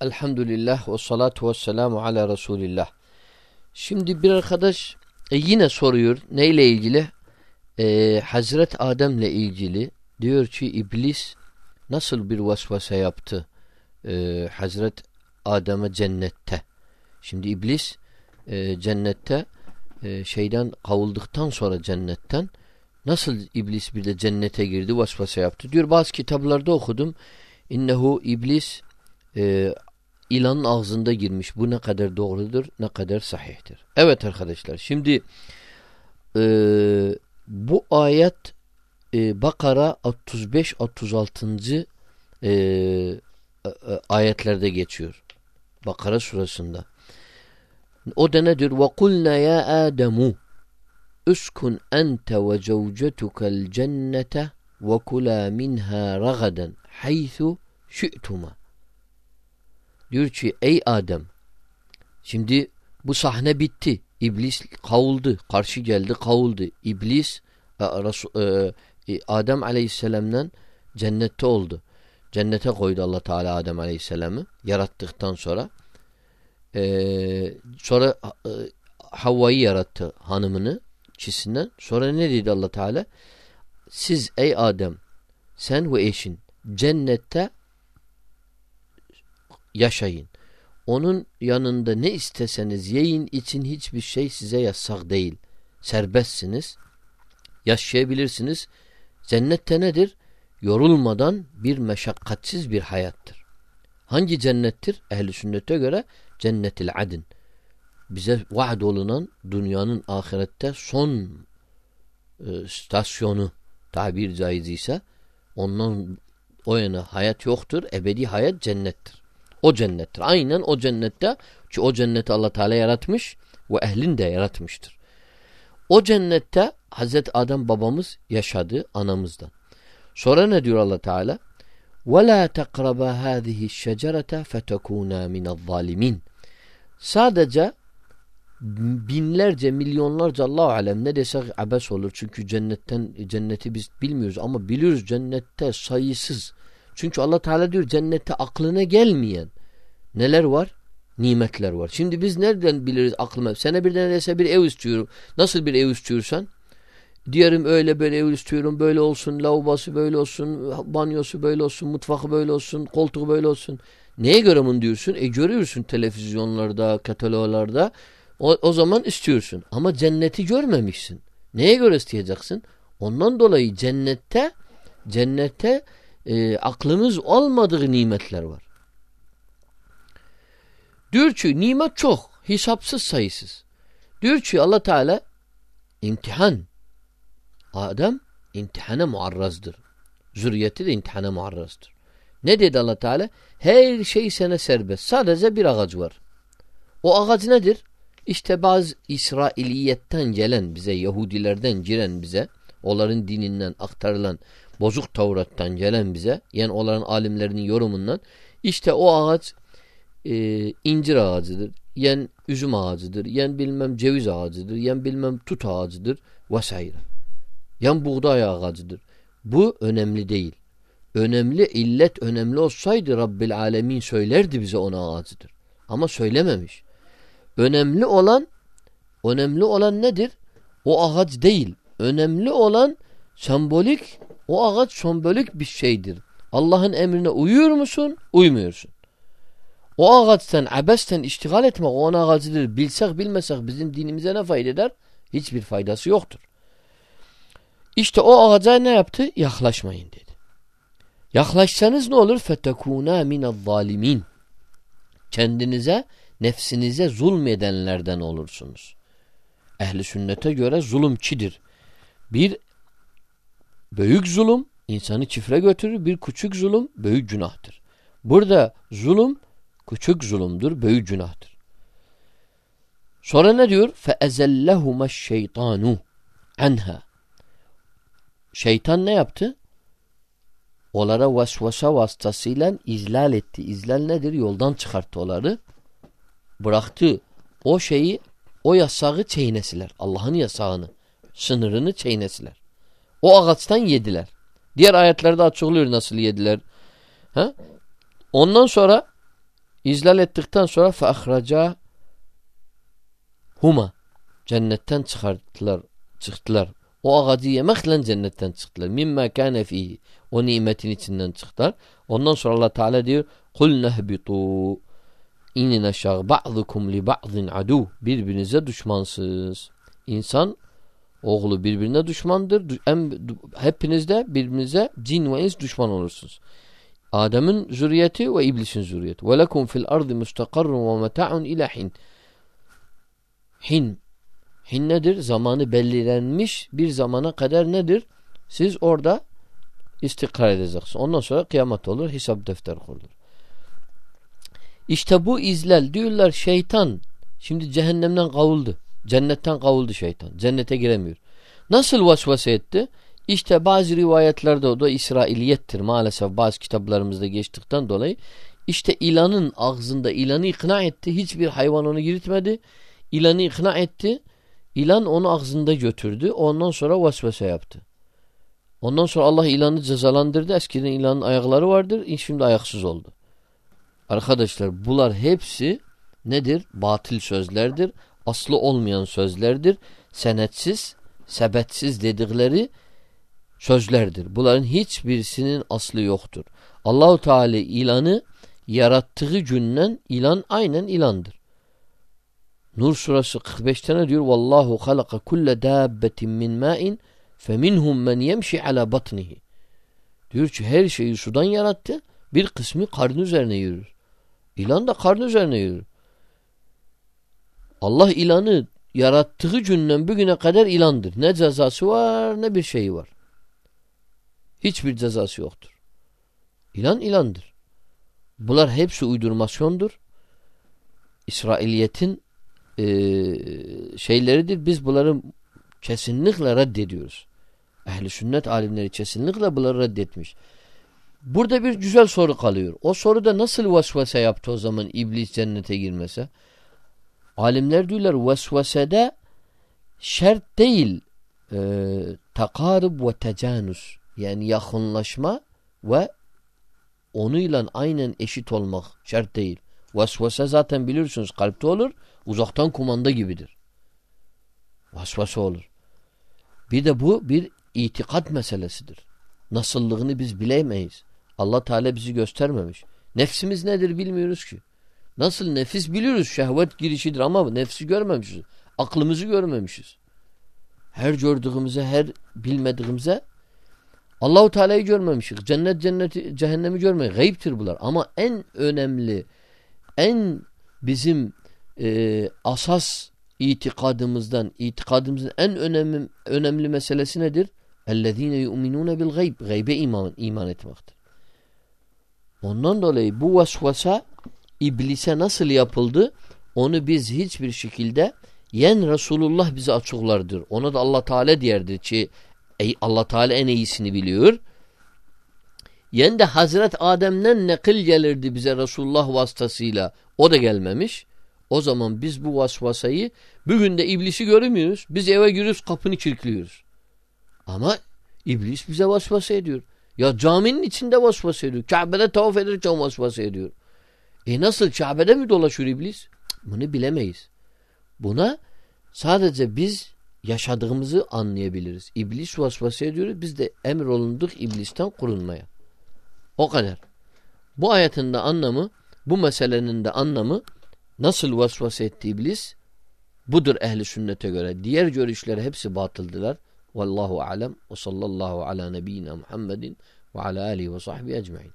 Elhamdülillah ve salatu ve selamu ala Resulillah. Şimdi bir arkadaş e, yine soruyor neyle ilgili? E, Hazret Adem'le ilgili diyor ki iblis nasıl bir vasvasa yaptı e, Hazret Adem'e cennette. Şimdi iblis e, cennette e, şeyden kavulduktan sonra cennetten nasıl iblis bir de cennete girdi vasvasa yaptı diyor. Bazı kitaplarda okudum. İnnehu iblis e, ilanın ağzında girmiş. Bu ne kadar doğrudur, ne kadar sahihtir. Evet arkadaşlar şimdi e, bu ayet e, Bakara 35-36. E, e, ayetlerde geçiyor. Bakara surasında. O da nedir? وَقُلْنَا يَا آدَمُ اُسْكُنْ أَنْتَ وَزَوْجَتُكَ الْجَنَّةَ وَكُلَا مِنْهَا رَغَدًا حَيْثُ شِئْتُمَا Diyor ki ey Adem şimdi bu sahne bitti. İblis kavuldu. Karşı geldi kavuldu. İblis e, e, e, Adem aleyhisselamdan cennette oldu. Cennete koydu Allah Teala Adem aleyhisselamı yarattıktan sonra. Ee, sonra e, Havva'yı yarattı hanımını çisinden. Sonra ne dedi Allah Teala? Siz ey Adem sen ve eşin cennette yaşayın. Onun yanında ne isteseniz yiyin için hiçbir şey size yasak değil. Serbestsiniz. Yaşayabilirsiniz. Cennette nedir? Yorulmadan bir meşakkatsiz bir hayattır. Hangi cennettir? Ehli sünnete göre cennetil adin. Bize vaad olunan dünyanın ahirette son e, stasyonu tabir caiz ise ondan o yana hayat yoktur. Ebedi hayat cennettir. O cennettir. Aynen o cennette ki o cenneti Allah Teala yaratmış ve ehlin de yaratmıştır. O cennette Hazreti Adem babamız yaşadı anamızdan. Sonra ne diyor Allah Teala? وَلَا تَقْرَبَا هَذِهِ الشَّجَرَةَ فَتَكُونَا مِنَ الظَّالِمِينَ Sadece binlerce, milyonlarca Allah alem ne desek abes olur. Çünkü cennetten cenneti biz bilmiyoruz ama biliyoruz cennette sayısız. çünkü Allah Teala diyor cennette aklına gelmeyen neler var? Nimetler var. Şimdi biz nereden biliriz aklıma? Sene bir neredeyse bir ev istiyorum. Nasıl bir ev istiyorsan? Diyelim öyle böyle ev istiyorum. Böyle olsun, lavabosu böyle olsun, banyosu böyle olsun, mutfağı böyle olsun, koltuğu böyle olsun. Neye göre bunu diyorsun? E görüyorsun televizyonlarda, kataloglarda. O, o zaman istiyorsun. Ama cenneti görmemişsin. Neye göre isteyeceksin? Ondan dolayı cennette cennette e, aklımız olmadığı nimetler var. Diyor ki nimet çok. Hesapsız sayısız. Diyor ki Allah Teala imtihan. Adam imtihana muarrazdır. Zürriyeti de imtihana muarrazdır. Ne dedi Allah Teala? Her şey sana serbest. Sadece bir ağaç var. O ağaç nedir? İşte bazı İsrailiyetten gelen bize, Yahudilerden giren bize, onların dininden aktarılan bozuk Tavrat'tan gelen bize, yani onların alimlerinin yorumundan, işte o ağaç e, incir ağacıdır, yen üzüm ağacıdır, yen bilmem ceviz ağacıdır, yen bilmem tut ağacıdır vesaire. Yen buğday ağacıdır. Bu önemli değil. Önemli illet önemli olsaydı Rabbil Alemin söylerdi bize ona ağacıdır. Ama söylememiş. Önemli olan önemli olan nedir? O ağaç değil. Önemli olan sembolik o ağaç sembolik bir şeydir. Allah'ın emrine uyuyor musun? Uymuyorsun. O ağaçtan abesten iştigal etmek o ağacıdır. Bilsek bilmesek bizim dinimize ne fayda eder? Hiçbir faydası yoktur. İşte o ağaca ne yaptı? Yaklaşmayın dedi. Yaklaşsanız ne olur? فَتَكُونَا مِنَ الظَّالِمِينَ Kendinize, nefsinize zulmedenlerden olursunuz. Ehli sünnete göre zulümçidir. Bir büyük zulüm insanı çifre götürür. Bir küçük zulüm büyük günahtır. Burada zulüm küçük zulümdür, büyük günahtır. Sonra ne diyor? فَاَزَلَّهُمَ الشَّيْطَانُ anha. Şeytan ne yaptı? Onlara vasvasa vasıtasıyla izlal etti. İzlal nedir? Yoldan çıkarttı onları. Bıraktı. O şeyi, o yasağı çeynesiler. Allah'ın yasağını, sınırını çeynesiler. O ağaçtan yediler. Diğer ayetlerde açıklıyor nasıl yediler. Ha? Ondan sonra İzlal ettikten sonra feahraca huma cennetten çıkarttılar, çıktılar. O ağacı yemekle cennetten çıktılar. Mimma kâne fihi. O nimetin içinden çıktılar. Ondan sonra Allah Teala diyor kul nehbitu inin aşağı ba'dukum li ba'din adu birbirinize düşmansız. İnsan oğlu birbirine düşmandır. Hepiniz de birbirinize cin ve ins düşman olursunuz. Adem'in zürriyeti ve iblisin zürriyeti. Ve lekum fil ardı mustakarrun ve meta'un ila hin. Hin. Hin nedir? Zamanı belirlenmiş bir zamana kadar nedir? Siz orada istikrar edeceksiniz. Ondan sonra kıyamet olur, hesap defteri kurulur. İşte bu izlel diyorlar şeytan şimdi cehennemden kavuldu. Cennetten kavuldu şeytan. Cennete giremiyor. Nasıl vasvase etti? İşte bazı rivayetlerde o da İsrailiyettir maalesef bazı kitaplarımızda geçtikten dolayı. İşte ilanın ağzında ilanı ikna etti. Hiçbir hayvan onu giritmedi. İlanı ikna etti. İlan onu ağzında götürdü. Ondan sonra vasvese yaptı. Ondan sonra Allah ilanı cezalandırdı. Eskiden ilanın ayakları vardır. Şimdi ayaksız oldu. Arkadaşlar bunlar hepsi nedir? Batıl sözlerdir. Aslı olmayan sözlerdir. Senetsiz, sebetsiz dedikleri sözlerdir. Bunların hiçbirisinin aslı yoktur. Allahu Teala ilanı yarattığı günden ilan aynen ilandır. Nur surası 45'te ne diyor? Vallahu halaka kulle dabbetin min ma'in feminhum men yemşi ala batnihi. Diyor ki her şeyi sudan yarattı. Bir kısmı karnı üzerine yürür. İlan da karnı üzerine yürür. Allah ilanı yarattığı günden bugüne kadar ilandır. Ne cezası var ne bir şeyi var. Hiçbir cezası yoktur. İlan ilandır. Bunlar hepsi uydurmasyondur. İsrailiyetin e, şeyleridir. Biz bunları kesinlikle reddediyoruz. Ehli sünnet alimleri kesinlikle bunları reddetmiş. Burada bir güzel soru kalıyor. O soruda nasıl vesvese yaptı o zaman iblis cennete girmese? Alimler diyorlar vesvesede şart değil e, takarub ve tecanus yani yakınlaşma ve onuyla aynen eşit olmak şart değil. Vesvese zaten bilirsiniz kalpte olur uzaktan kumanda gibidir. Vesvese olur. Bir de bu bir itikat meselesidir. Nasıllığını biz bilemeyiz. Allah Teala bizi göstermemiş. Nefsimiz nedir bilmiyoruz ki. Nasıl nefis biliyoruz şehvet girişidir ama nefsi görmemişiz. Aklımızı görmemişiz. Her gördüğümüze, her bilmediğimize Allahu Teala'yı görmemişiz. Cennet cenneti cehennemi görmeyiz. Gayiptir bunlar. Ama en önemli en bizim e, asas itikadımızdan itikadımızın en önemli önemli meselesi nedir? Ellezine yu'minune bil gayb. Gaybe iman iman etmektir. Ondan dolayı bu vasvasa iblise nasıl yapıldı? Onu biz hiçbir şekilde yen Resulullah bize açıklardır. Ona da Allah Teala diyerdir ki Allah Teala en iyisini biliyor. Yen de Hazret Adem'den nekil gelirdi bize Resulullah vasıtasıyla. O da gelmemiş. O zaman biz bu vasvasayı bugün de iblisi görmüyoruz. Biz eve giriyoruz kapını kilitliyoruz. Ama iblis bize vasvasa ediyor. Ya caminin içinde vasvasa ediyor. Kabe'de tavaf ederken vasvasa ediyor. E nasıl Kabe'de mi dolaşıyor iblis? Bunu bilemeyiz. Buna sadece biz yaşadığımızı anlayabiliriz. İblis vasvasa ediyor. Biz de emrolunduk iblisten korunmaya. O kadar. Bu ayetin de anlamı, bu meselenin de anlamı nasıl vasvasa etti iblis? Budur ehli sünnete göre. Diğer görüşleri hepsi batıldılar. Vallahu alem ve sallallahu ala nebiyyina Muhammedin ve ala alihi ve sahbihi ecmaîn.